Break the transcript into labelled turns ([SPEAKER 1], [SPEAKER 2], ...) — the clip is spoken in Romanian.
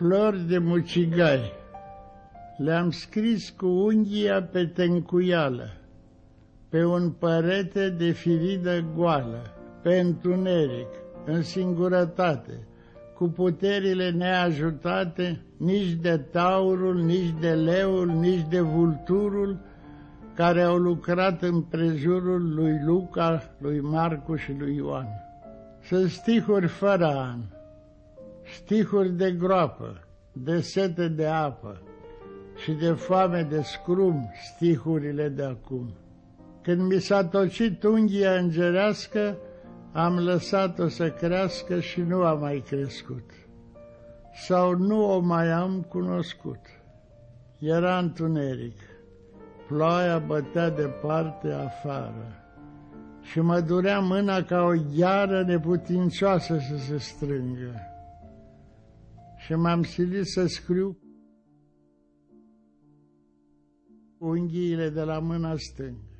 [SPEAKER 1] Flori de mucigai Le-am scris cu unghia pe tencuială, Pe un părete de firidă goală, Pe întuneric, în singurătate, Cu puterile neajutate, Nici de taurul, nici de leul, nici de vulturul, care au lucrat în prejurul lui Luca, lui Marcu și lui Ioan. Sunt stihuri fără an, stihuri de groapă, de sete de apă și de foame de scrum stihurile de acum. Când mi s-a tocit unghia îngerească, am lăsat-o să crească și nu a mai crescut. Sau nu o mai am cunoscut. Era întuneric, ploaia bătea departe afară și mă durea mâna ca o gheară neputincioasă să se strângă. Și m-am silit să scriu unghiile de la mâna stângă.